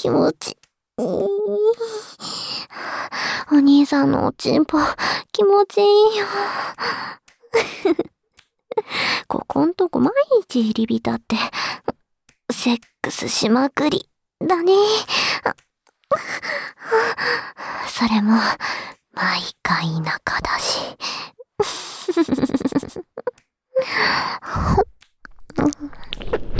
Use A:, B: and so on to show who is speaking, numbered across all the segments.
A: 気持ちいい。お兄さんのおちんぽ、気持ちいいよ。ここんとこ毎日入り浸って、セックスしまくり、だね。それも、毎回中だし。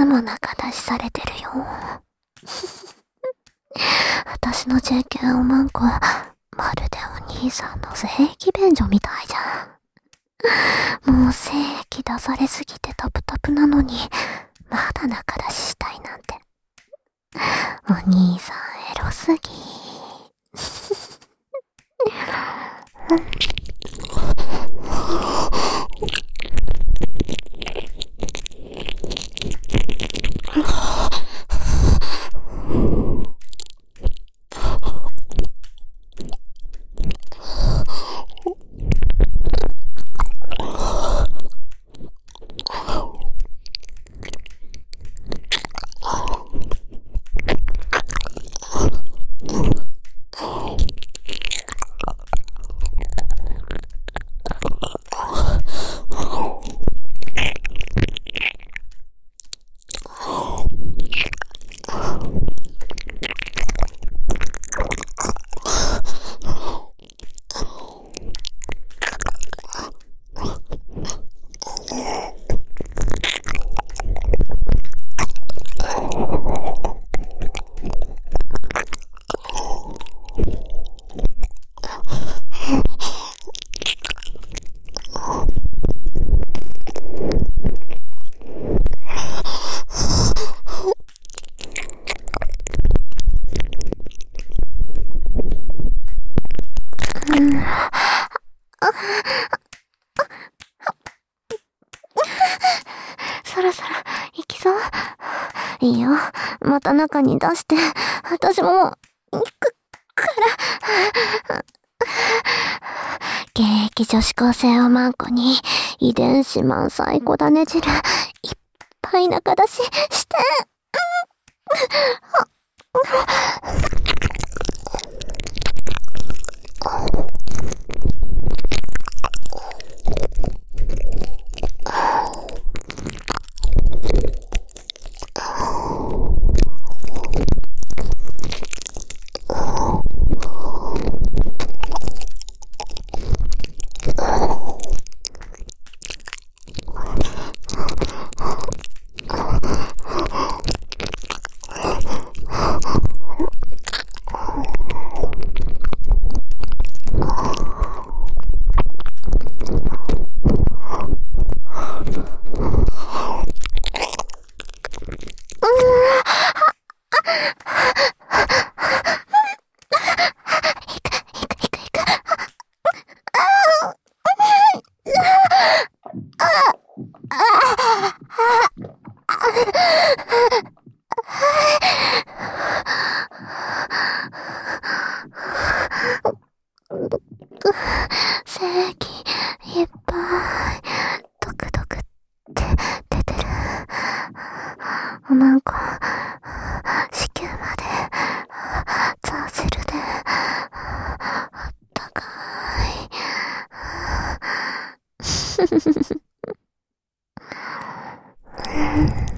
A: つも仲出しされてるよ。私の JK おまんこ、まるでお兄さんの正規便所みたいじゃん。もう正規出されすぎてタプタプなのに、まだ中出ししたいなんて。お兄さんエロすぎ。そろそろ行きそう。いいよ。また中に出して、私ももう、行くから。現役女子高生をマンコに、遺伝子満載小種汁、いっぱい中出しして、く、精液いっぱい、ドクドクって出てる。なんか、子宮まで、ザーセルで、あったかい。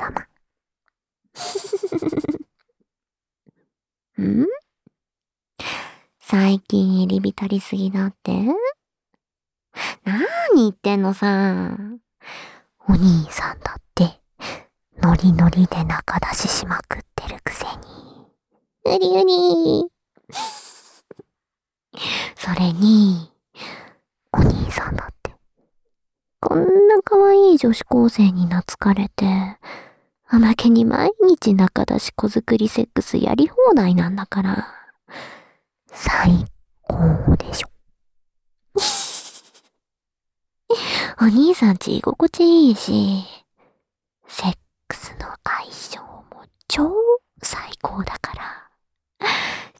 A: 様。ん？最近入り浸りすぎだって？なーに言ってんのさ。お兄さんだって、ノリノリで中出ししまくってるくせに。うりうりそれに、お兄さんだって、こんな可愛い女子高生に懐かれて、おまけに毎日中出し子作りセックスやり放題なんだから、最高でしょ。お兄さんち居心地いいし、セックスの相性も超最高だから、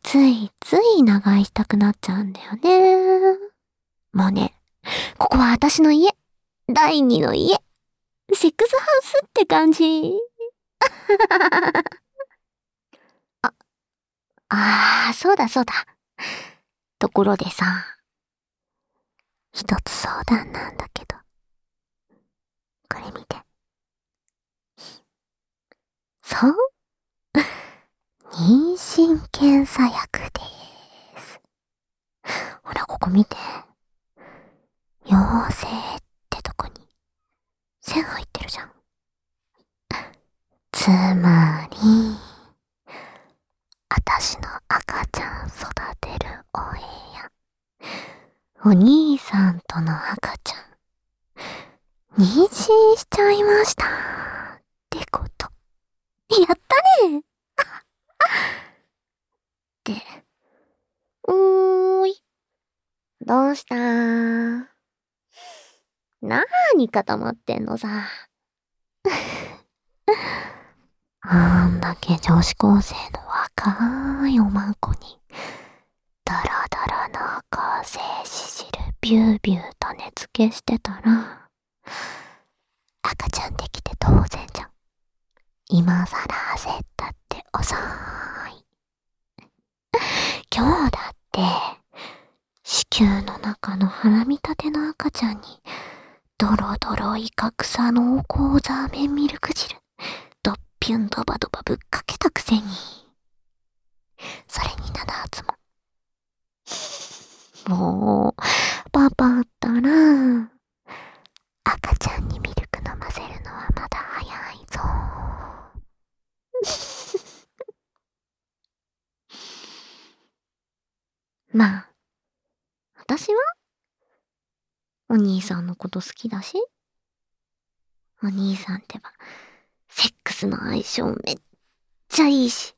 A: ついつい長居したくなっちゃうんだよね。もうね、ここは私の家。第二の家。セックスハウスって感じ。あ、ああ、そうだそうだ。ところでさ、一つ相談なんだけど。これ見て。そう？妊娠検査薬でーす。ほら、ここ見て。陽性ってとこに線入ってるじゃん。つまり、あたしの赤ちゃん育てるお部屋。お兄さんとの赤ちゃん、妊娠しちゃいました。ってこと。やったねって。おーい。どうしたーなーに固まってんのさ。あんだけ女子高生の若いおまんこに、ダラダラな赤精子汁ビュービューと根付けしてたら、赤ちゃんできて当然じゃん。今更焦ったって遅い。今日だって、子宮の中の腹見立ての赤ちゃんに、ドロドロイカ草濃厚ザーメンミルク汁、ドッピュンドバドバぶっかけたくせに。それに七発も。もう、パパったら、赤ちゃんにミルク飲ませるのはまだ早いぞ。まあ、私は？お兄さんのこと好きだし、お兄さんってば、セッスの相性めっちゃいいし、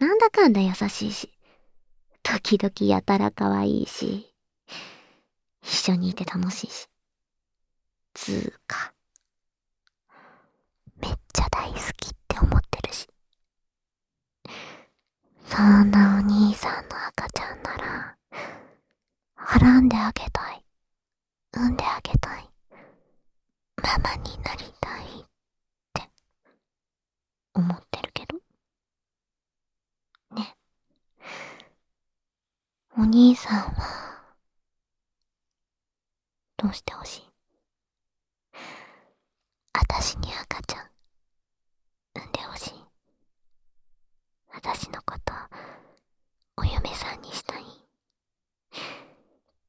A: なんだかんだ優しいし、時々やたら可愛いし、一緒にいて楽しいし、つーか、めっちゃ大好きって思ってるし。そんなお兄さんの赤ちゃんなら、はらんであげたい。産んであげたい。ママになりたいっお兄さんは、どうしてほしい?私に赤ちゃん、産んでほし?い。私のこと、お嫁さんにしたい?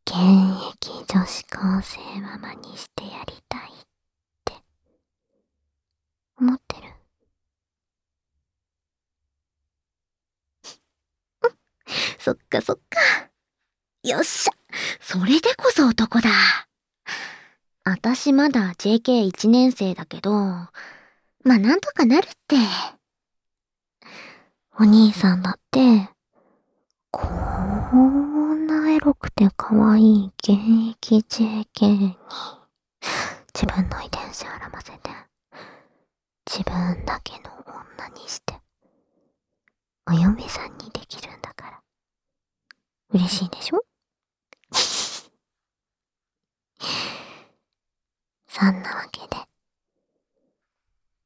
A: 現役女子高生ママにしてやりたいって、思ってる。そっかそっか。よっしゃ。それでこそ男だ。あたしまだ JK1 年生だけど、まあなんとかなるって。お兄さんだって、こんなエロくて可愛い現役 JK に、自分の遺伝子あらませて、自分だけの女にして、お嫁さんにできるんだから。嬉しいでしょ？そんなわけで。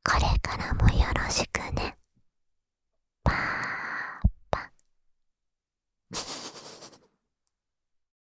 A: これからもよろしくね。